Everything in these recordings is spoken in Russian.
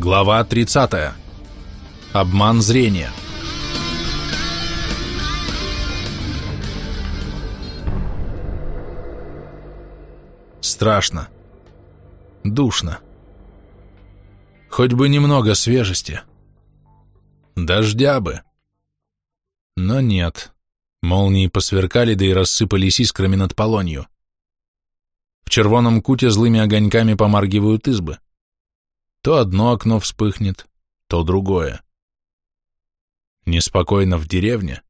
Глава 30. Обман зрения. Страшно. Душно. Хоть бы немного свежести. Дождя бы. Но нет. Молнии посверкали, да и рассыпались искрами над полонью. В червоном куте злыми огоньками помаргивают избы. То одно окно вспыхнет, то другое. Неспокойно в деревне,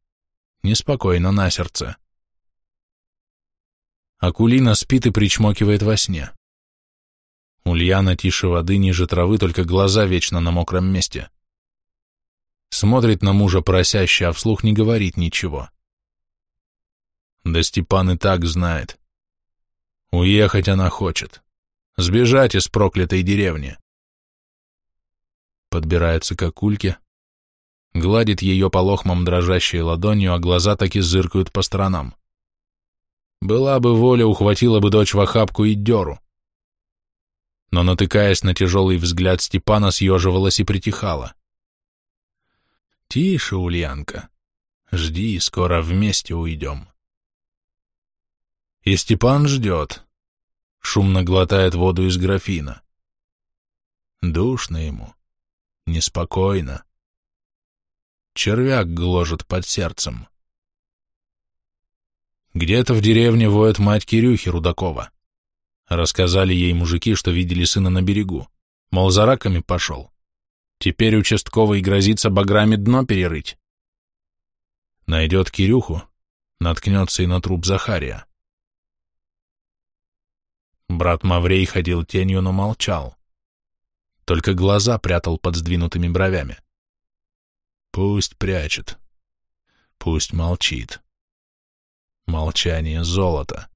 неспокойно на сердце. Акулина спит и причмокивает во сне. Ульяна тише воды, ниже травы, только глаза вечно на мокром месте. Смотрит на мужа просяще, а вслух не говорит ничего. Да Степан и так знает. Уехать она хочет. Сбежать из проклятой деревни подбирается к акульке, гладит ее по лохмам дрожащей ладонью, а глаза так и зыркают по сторонам. Была бы воля, ухватила бы дочь в охапку и деру. Но, натыкаясь на тяжелый взгляд Степана, съеживалась и притихала. «Тише, Ульянка, жди, скоро вместе уйдем». И Степан ждет, шумно глотает воду из графина. Душно ему неспокойно. Червяк гложет под сердцем. Где-то в деревне воет мать Кирюхи Рудакова. Рассказали ей мужики, что видели сына на берегу. Мол, за раками пошел. Теперь участковый грозится баграми дно перерыть. Найдет Кирюху, наткнется и на труп Захария. Брат Маврей ходил тенью, но молчал только глаза прятал под сдвинутыми бровями. Пусть прячет, пусть молчит. Молчание золота.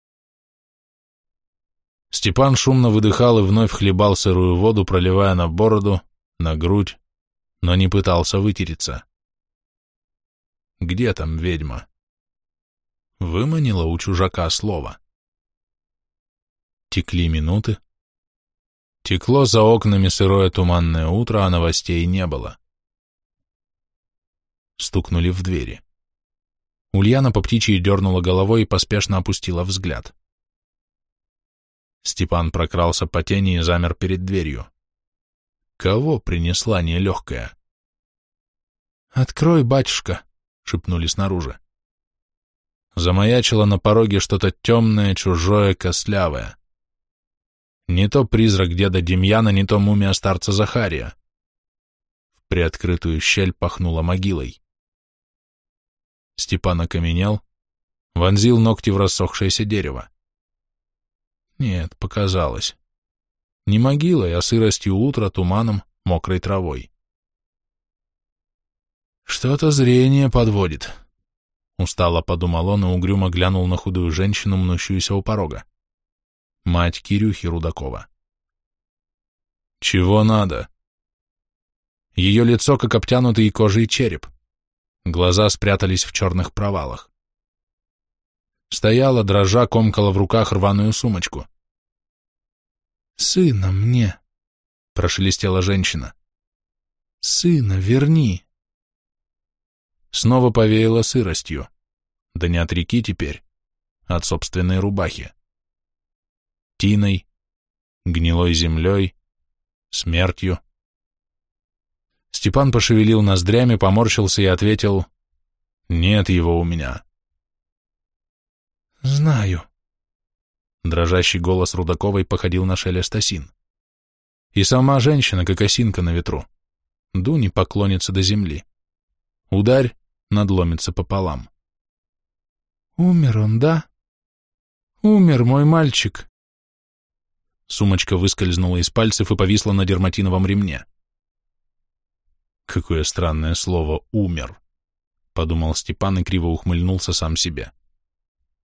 Степан шумно выдыхал и вновь хлебал сырую воду, проливая на бороду, на грудь, но не пытался вытереться. Где там ведьма? Выманила у чужака слово. Текли минуты, Текло за окнами сырое туманное утро, а новостей не было. Стукнули в двери. Ульяна по птичьи дернула головой и поспешно опустила взгляд. Степан прокрался по тени и замер перед дверью. Кого принесла нелегкая? «Открой, батюшка!» — шепнули снаружи. Замаячило на пороге что-то темное, чужое, костлявое. Не то призрак деда Демьяна, не то мумия старца Захария. В приоткрытую щель пахнуло могилой. Степан окаменел, вонзил ногти в рассохшееся дерево. Нет, показалось. Не могилой, а сыростью утра, туманом, мокрой травой. Что-то зрение подводит. Устало подумал он и угрюмо глянул на худую женщину, мнущуюся у порога мать Кирюхи Рудакова. «Чего надо?» Ее лицо, как обтянутый кожей череп. Глаза спрятались в черных провалах. Стояла, дрожа, комкала в руках рваную сумочку. «Сына мне!» — прошелестела женщина. «Сына верни!» Снова повеяло сыростью. Да не от реки теперь, а от собственной рубахи тиной, гнилой землей, смертью. Степан пошевелил ноздрями, поморщился и ответил, «Нет его у меня». «Знаю». Дрожащий голос Рудаковой походил на шелест осин. И сама женщина, как осинка на ветру. Дуни поклонится до земли. Ударь, надломится пополам. «Умер он, да?» «Умер мой мальчик», Сумочка выскользнула из пальцев и повисла на дерматиновом ремне. Какое странное слово «умер», — подумал Степан и криво ухмыльнулся сам себе.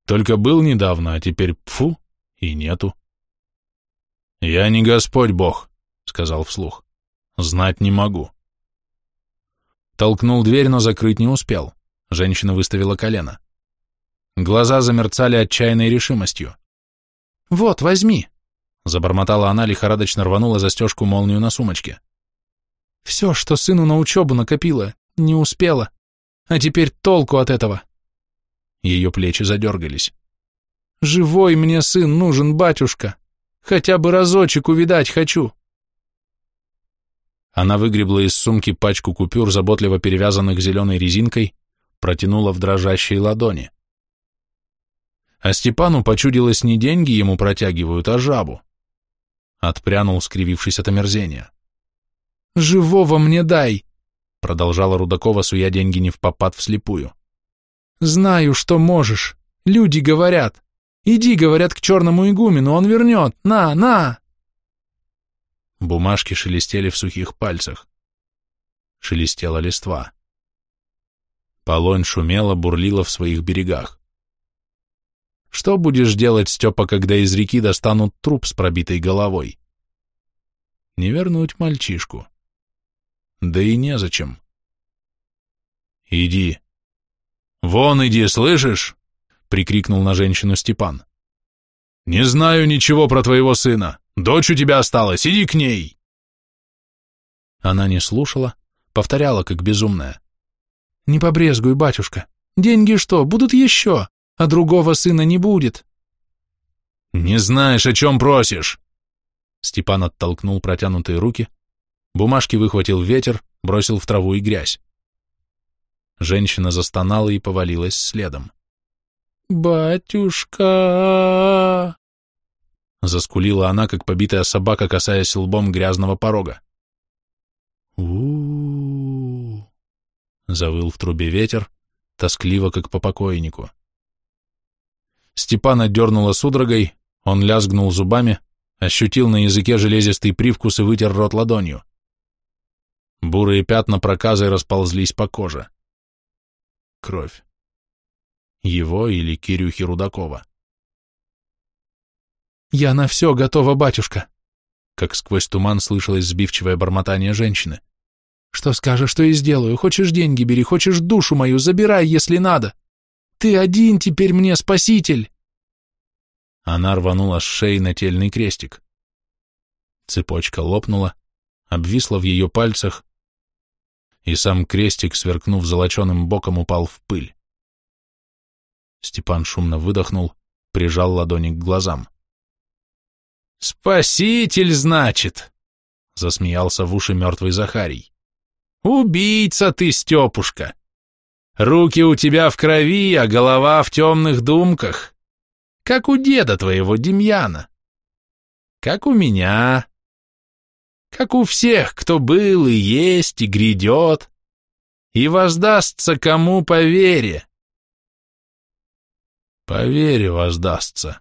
Только был недавно, а теперь пфу, и нету. «Я не Господь Бог», — сказал вслух. «Знать не могу». Толкнул дверь, но закрыть не успел. Женщина выставила колено. Глаза замерцали отчаянной решимостью. «Вот, возьми!» Забормотала она, лихорадочно рванула застежку молнию на сумочке. Все, что сыну на учебу накопила, не успела. А теперь толку от этого. Ее плечи задергались. Живой мне сын нужен, батюшка. Хотя бы разочек увидать хочу. Она выгребла из сумки пачку купюр, заботливо перевязанных зеленой резинкой, протянула в дрожащие ладони. А Степану почудилось не деньги ему протягивают, а жабу. Отпрянул, скривившись от омерзения. «Живого мне дай!» продолжала Рудакова, суя деньги не в попад вслепую. «Знаю, что можешь. Люди говорят. Иди, говорят, к черному игумену, он вернет. На, на!» Бумажки шелестели в сухих пальцах. Шелестела листва. Полонь шумела, бурлила в своих берегах. Что будешь делать, Степа, когда из реки достанут труп с пробитой головой? Не вернуть мальчишку. Да и незачем. Иди. Вон иди, слышишь? Прикрикнул на женщину Степан. Не знаю ничего про твоего сына. Дочь у тебя осталась, иди к ней. Она не слушала, повторяла, как безумная. Не побрезгуй, батюшка. Деньги что, будут еще, а другого сына не будет. Не знаешь, о чем просишь. Степан оттолкнул протянутые руки, бумажки выхватил ветер, бросил в траву и грязь. Женщина застонала и повалилась следом. «Батюшка!» Заскулила она, как побитая собака, касаясь лбом грязного порога. у Завыл в трубе ветер, тоскливо, как по покойнику. Степана дернула судорогой, он лязгнул зубами, ощутил на языке железистый привкус и вытер рот ладонью. Бурые пятна проказой расползлись по коже. Кровь. Его или Кирюхи Рудакова. «Я на все готова, батюшка», — как сквозь туман слышалось сбивчивое бормотание женщины. «Что скажешь, что и сделаю. Хочешь деньги бери, хочешь душу мою, забирай, если надо. Ты один теперь мне спаситель!» Она рванула с шеи нательный крестик. Цепочка лопнула, обвисла в ее пальцах, и сам крестик, сверкнув золоченым боком, упал в пыль. Степан шумно выдохнул, прижал ладони к глазам. «Спаситель, значит!» — засмеялся в уши мертвый Захарий. «Убийца ты, Степушка! Руки у тебя в крови, а голова в темных думках, как у деда твоего Демьяна, как у меня, как у всех, кто был и есть и грядет, и воздастся кому по вере. По вере воздастся,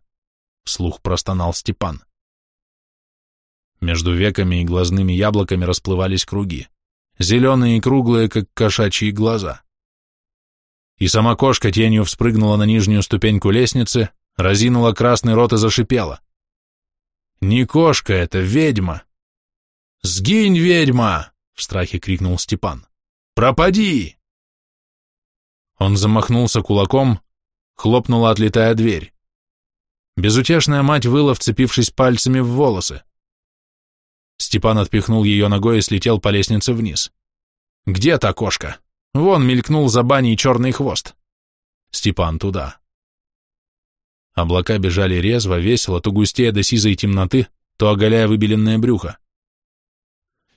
вслух простонал Степан. Между веками и глазными яблоками расплывались круги, зеленые и круглые, как кошачьи глаза. И сама кошка тенью вспрыгнула на нижнюю ступеньку лестницы, разинула красный рот и зашипела. Не кошка это, ведьма. «Сгинь, ведьма!» — в страхе крикнул Степан. «Пропади!» Он замахнулся кулаком, хлопнула, отлетая дверь. Безутешная мать выла, вцепившись пальцами в волосы. Степан отпихнул ее ногой и слетел по лестнице вниз. «Где та кошка?» Вон мелькнул за баней черный хвост. Степан туда. Облака бежали резво, весело, то густее до сизой темноты, то оголяя выбеленное брюхо.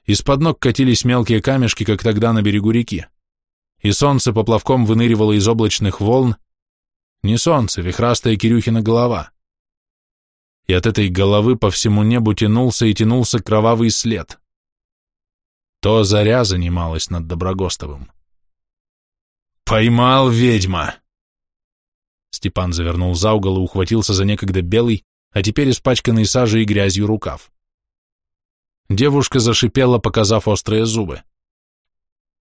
Из-под ног катились мелкие камешки, как тогда на берегу реки. И солнце поплавком выныривало из облачных волн. Не солнце, вихрастая Кирюхина голова. И от этой головы по всему небу тянулся и тянулся кровавый след. То заря занималась над Доброгостовым. «Поймал ведьма!» Степан завернул за угол и ухватился за некогда белый, а теперь испачканный сажей и грязью рукав. Девушка зашипела, показав острые зубы.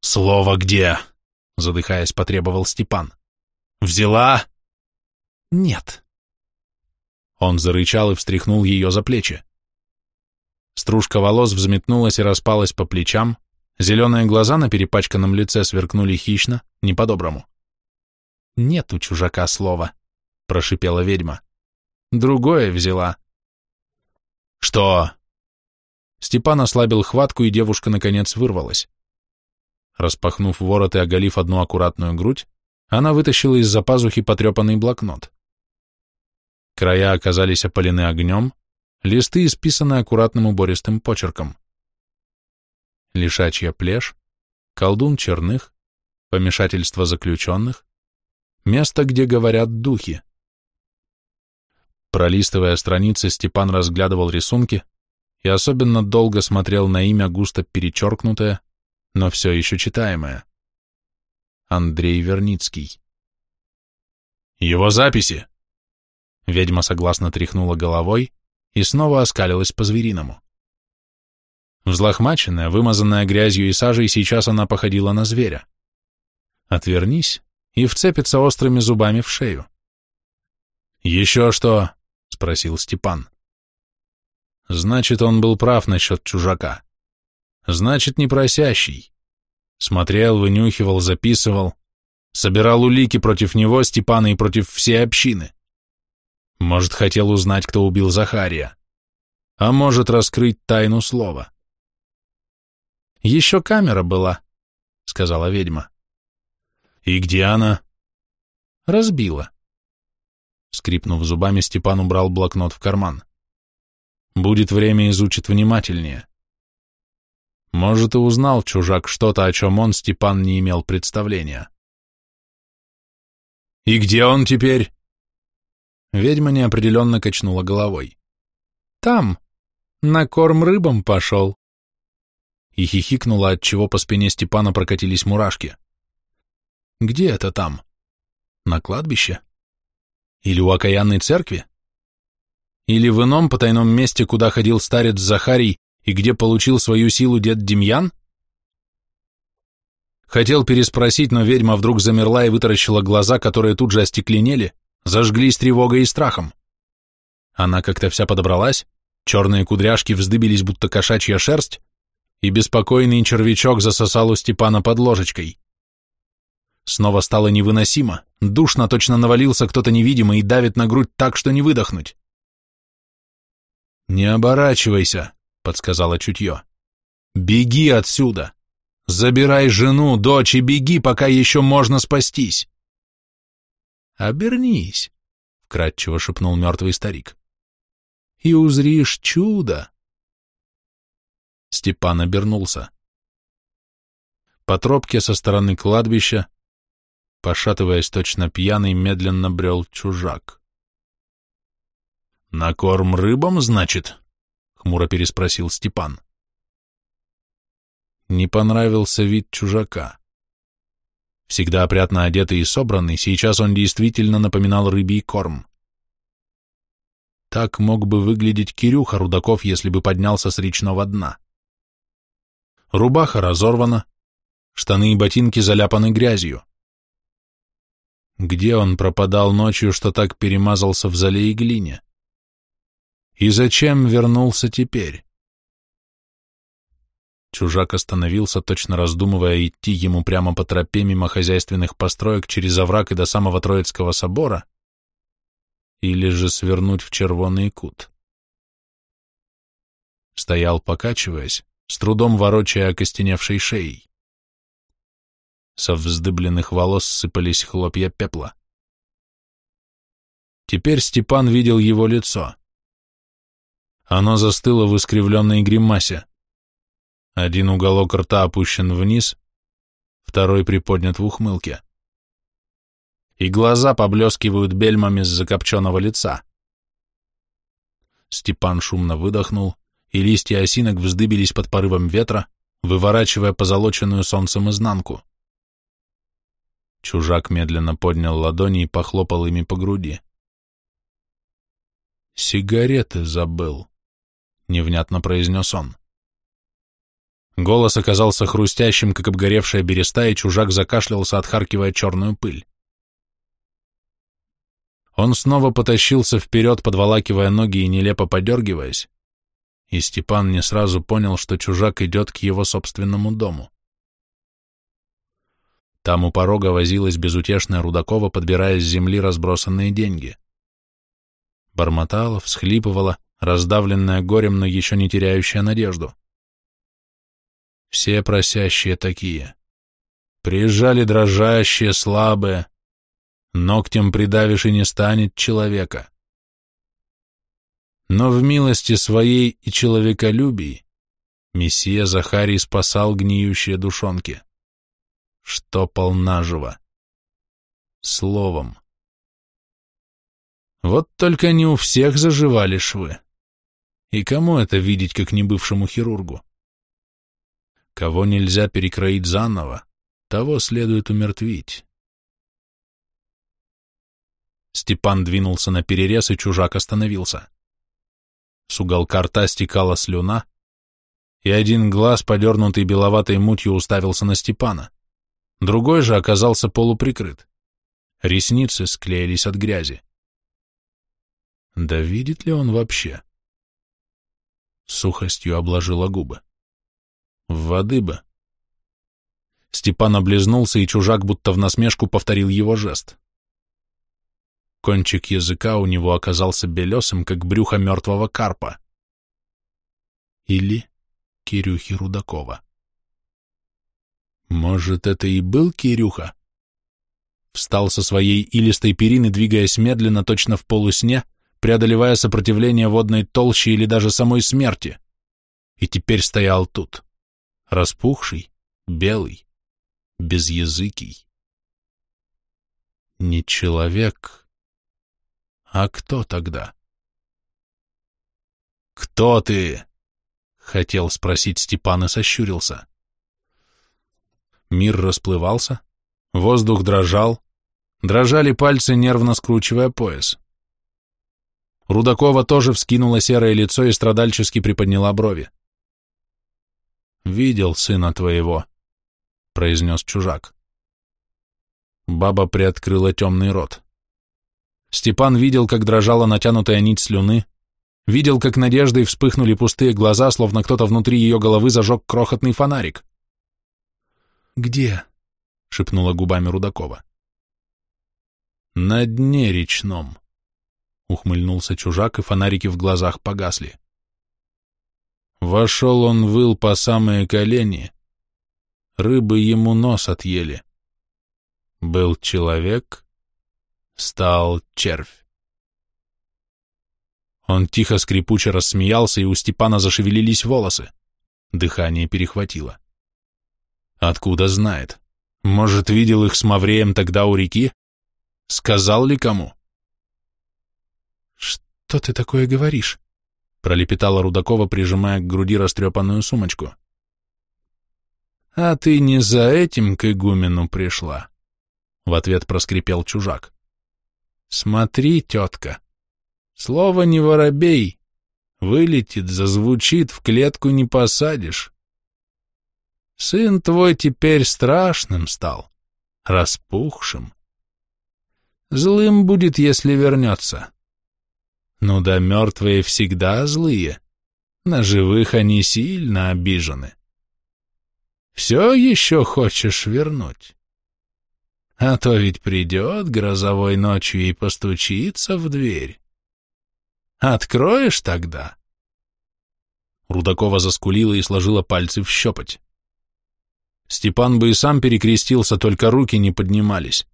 «Слово где?» — задыхаясь, потребовал Степан. «Взяла?» «Нет». Он зарычал и встряхнул ее за плечи. Стружка волос взметнулась и распалась по плечам, зеленые глаза на перепачканном лице сверкнули хищно, не по-доброму. «Нет у чужака слова», — прошипела ведьма. «Другое взяла». «Что?» Степан ослабил хватку, и девушка, наконец, вырвалась. Распахнув ворот и оголив одну аккуратную грудь, она вытащила из-за пазухи потрепанный блокнот. Края оказались опалены огнем, листы исписаны аккуратным убористым почерком. Лишачья плешь, колдун черных, помешательство заключенных, место, где говорят духи. Пролистывая страницы, Степан разглядывал рисунки и особенно долго смотрел на имя, густо перечеркнутое, но все еще читаемое. Андрей Верницкий. «Его записи!» Ведьма согласно тряхнула головой и снова оскалилась по-звериному. Взлохмаченная, вымазанная грязью и сажей, сейчас она походила на зверя. Отвернись и вцепится острыми зубами в шею. «Еще что?» — спросил Степан. Значит, он был прав насчет чужака. Значит, не просящий. Смотрел, вынюхивал, записывал, собирал улики против него, Степана, и против всей общины. Может, хотел узнать, кто убил Захария. А может, раскрыть тайну слова. «Еще камера была», — сказала ведьма. «И где она?» «Разбила». Скрипнув зубами, Степан убрал блокнот в карман. «Будет время, изучит внимательнее». Может, и узнал чужак что-то, о чем он, Степан, не имел представления. «И где он теперь?» Ведьма неопределенно качнула головой. «Там, на корм рыбам пошел». И хихикнула, отчего по спине Степана прокатились мурашки. «Где это там? На кладбище? Или у окаянной церкви? Или в ином потайном месте, куда ходил старец Захарий и где получил свою силу дед Демьян? Хотел переспросить, но ведьма вдруг замерла и вытаращила глаза, которые тут же остекленели, зажглись тревогой и страхом. Она как-то вся подобралась, черные кудряшки вздыбились, будто кошачья шерсть, и беспокойный червячок засосал у Степана под ложечкой. Снова стало невыносимо, душно точно навалился кто-то невидимый и давит на грудь так, что не выдохнуть. «Не оборачивайся», — подсказала чутье. «Беги отсюда! Забирай жену, дочь и беги, пока еще можно спастись!» «Обернись», — вкратчиво шепнул мертвый старик, — «и узришь чудо». Степан обернулся. По тропке со стороны кладбища, пошатываясь точно пьяный, медленно брел чужак. «На корм рыбам, значит?» — хмуро переспросил Степан. Не понравился вид чужака. Всегда опрятно одетый и собранный, сейчас он действительно напоминал рыбий корм. Так мог бы выглядеть Кирюха Рудаков, если бы поднялся с речного дна. Рубаха разорвана, штаны и ботинки заляпаны грязью. Где он пропадал ночью, что так перемазался в зале и глине? И зачем вернулся теперь? Чужак остановился, точно раздумывая идти ему прямо по тропе мимо хозяйственных построек через овраг и до самого Троицкого собора, или же свернуть в червоный кут. Стоял, покачиваясь, с трудом ворочая окостеневшей шеей. Со вздыбленных волос сыпались хлопья пепла. Теперь Степан видел его лицо. Оно застыло в искривленной гримасе. Один уголок рта опущен вниз, второй приподнят в ухмылке. И глаза поблескивают бельмами с закопченного лица. Степан шумно выдохнул, и листья осинок вздыбились под порывом ветра, выворачивая позолоченную солнцем изнанку. Чужак медленно поднял ладони и похлопал ими по груди. «Сигареты забыл», — невнятно произнес он. Голос оказался хрустящим, как обгоревшая береста, и чужак закашлялся, отхаркивая черную пыль. Он снова потащился вперед, подволакивая ноги и нелепо подергиваясь, и Степан не сразу понял, что чужак идет к его собственному дому. Там у порога возилась безутешная Рудакова, подбирая с земли разбросанные деньги. Бормотала, всхлипывала, раздавленная горем, но еще не теряющая надежду. Все просящие такие. Приезжали дрожащие, слабые. Ногтем придавишь и не станет человека. Но в милости своей и человеколюбии Мессия Захарий спасал гниющие душонки. Штопал наживо. Словом. Вот только не у всех заживали швы. И кому это видеть, как не бывшему хирургу? Кого нельзя перекроить заново, того следует умертвить. Степан двинулся на перерез, и чужак остановился. С уголка рта стекала слюна, и один глаз, подернутый беловатой мутью, уставился на Степана. Другой же оказался полуприкрыт. Ресницы склеились от грязи. Да видит ли он вообще? Сухостью обложила губы. В воды бы. Степан облизнулся, и чужак будто в насмешку повторил его жест. Кончик языка у него оказался белесым, как брюхо мертвого карпа. Или Кирюхи Рудакова. Может, это и был Кирюха? Встал со своей илистой перины, двигаясь медленно, точно в полусне, преодолевая сопротивление водной толщи или даже самой смерти. И теперь стоял тут, распухший, белый, безязыкий. Не человек, а кто тогда? «Кто ты?» — хотел спросить Степан и сощурился. Мир расплывался, воздух дрожал, дрожали пальцы, нервно скручивая пояс. Рудакова тоже вскинула серое лицо и страдальчески приподняла брови. «Видел сына твоего», — произнес чужак. Баба приоткрыла темный рот. Степан видел, как дрожала натянутая нить слюны, видел, как надеждой вспыхнули пустые глаза, словно кто-то внутри ее головы зажег крохотный фонарик. «Где?» — шепнула губами Рудакова. «На дне речном», — ухмыльнулся чужак, и фонарики в глазах погасли. Вошел он выл по самые колени, рыбы ему нос отъели. Был человек, стал червь. Он тихо скрипуче рассмеялся, и у Степана зашевелились волосы. Дыхание перехватило. Откуда знает? Может, видел их с Мавреем тогда у реки? Сказал ли кому? «Что ты такое говоришь?» пролепетала Рудакова, прижимая к груди растрепанную сумочку. «А ты не за этим к игумену пришла?» В ответ проскрипел чужак. «Смотри, тетка, слово не воробей, вылетит, зазвучит, в клетку не посадишь. Сын твой теперь страшным стал, распухшим. Злым будет, если вернется. Ну да мертвые всегда злые, на живых они сильно обижены. Все еще хочешь вернуть? А то ведь придет грозовой ночью и постучится в дверь. Откроешь тогда?» Рудакова заскулила и сложила пальцы в щепоть. Степан бы и сам перекрестился, только руки не поднимались.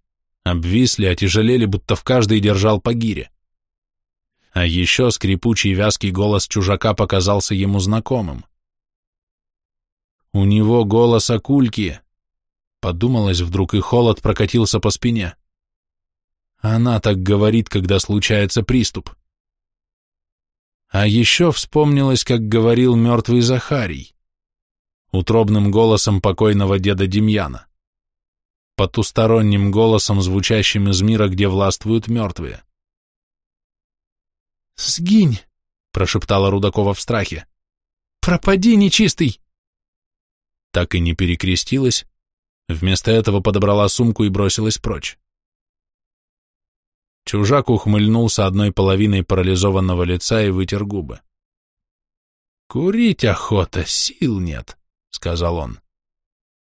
Обвисли, отяжелели, будто в каждой держал по гире. А еще скрипучий вязкий голос чужака показался ему знакомым. У него голос акульки. Подумалось вдруг, и холод прокатился по спине. Она так говорит, когда случается приступ. А еще вспомнилось, как говорил мертвый Захарий утробным голосом покойного деда Демьяна, потусторонним голосом, звучащим из мира, где властвуют мертвые. «Сгинь!» — прошептала Рудакова в страхе. «Пропади, нечистый!» Так и не перекрестилась, вместо этого подобрала сумку и бросилась прочь. Чужак ухмыльнулся одной половиной парализованного лица и вытер губы. «Курить охота, сил нет», — сказал он.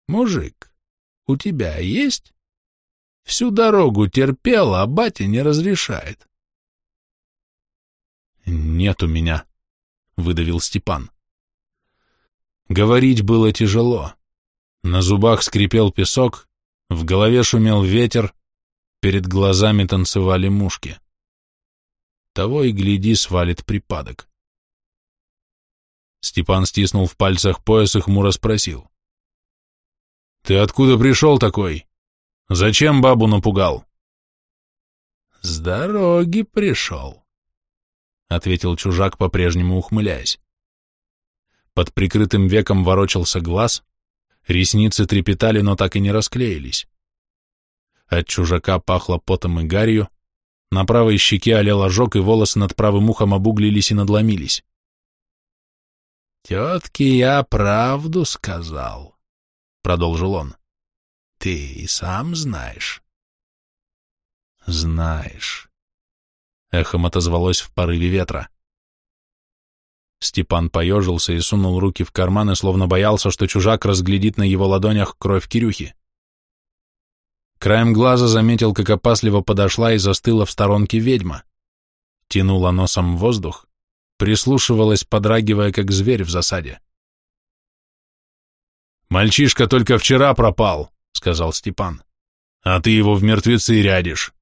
«Мужик, у тебя есть? Всю дорогу терпел, а батя не разрешает». «Нет у меня», — выдавил Степан. Говорить было тяжело. На зубах скрипел песок, в голове шумел ветер, перед глазами танцевали мушки. Того и гляди, свалит припадок. Степан стиснул в пальцах пояс и хмуро спросил. «Ты откуда пришел такой? Зачем бабу напугал?» «С дороги пришел», — ответил чужак, по-прежнему ухмыляясь. Под прикрытым веком ворочался глаз, ресницы трепетали, но так и не расклеились. От чужака пахло потом и гарью, на правой щеке олел ожог, и волосы над правым ухом обуглились и надломились. «Тетке я правду сказал», — продолжил он. «Ты и сам знаешь». «Знаешь», — эхом отозвалось в порыве ветра. Степан поежился и сунул руки в карманы, словно боялся, что чужак разглядит на его ладонях кровь Кирюхи. Краем глаза заметил, как опасливо подошла и застыла в сторонке ведьма. Тянула носом воздух, прислушивалась, подрагивая, как зверь в засаде. «Мальчишка только вчера пропал», — сказал Степан. «А ты его в мертвецы рядишь».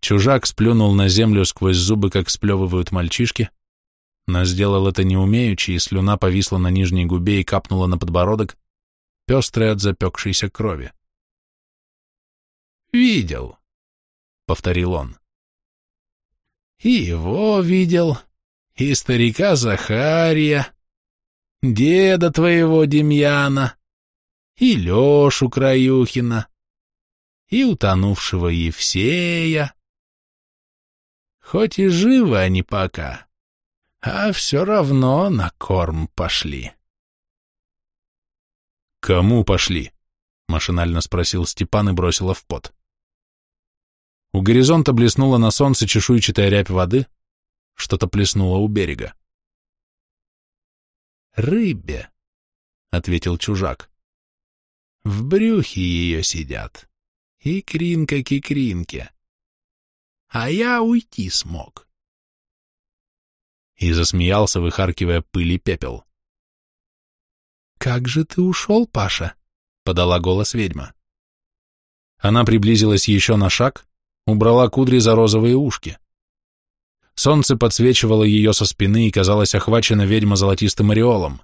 Чужак сплюнул на землю сквозь зубы, как сплевывают мальчишки, но сделал это неумеючи, и слюна повисла на нижней губе и капнула на подбородок, пестрая от запекшейся крови. «Видел», — повторил он. «И его видел, и старика Захария, деда твоего Демьяна, и Лешу Краюхина, и утонувшего Евсея. Хоть и живы они пока, а все равно на корм пошли. «Кому пошли?» — машинально спросил Степан и бросила в пот. У горизонта блеснула на солнце чешуйчатая рябь воды, что-то плеснуло у берега. «Рыбе», — ответил чужак. «В брюхе ее сидят, и кринка кикринке. А я уйти смог» и засмеялся, выхаркивая пыль и пепел. «Как же ты ушел, Паша?» — подала голос ведьма. Она приблизилась еще на шаг, убрала кудри за розовые ушки. Солнце подсвечивало ее со спины и казалось охвачена ведьма золотистым ореолом.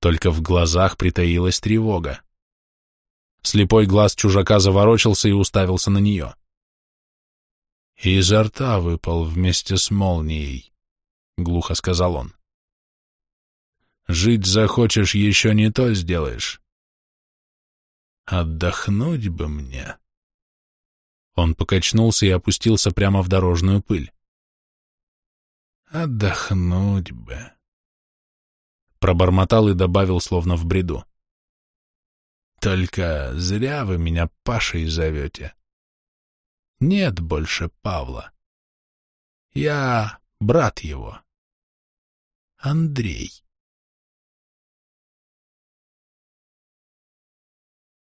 Только в глазах притаилась тревога. Слепой глаз чужака заворочился и уставился на нее. Изо рта выпал вместе с молнией. — глухо сказал он. «Жить захочешь, еще не то сделаешь. Отдохнуть бы мне». Он покачнулся и опустился прямо в дорожную пыль. «Отдохнуть бы». Пробормотал и добавил, словно в бреду. «Только зря вы меня Пашей зовете. Нет больше Павла. Я брат его». Андрей.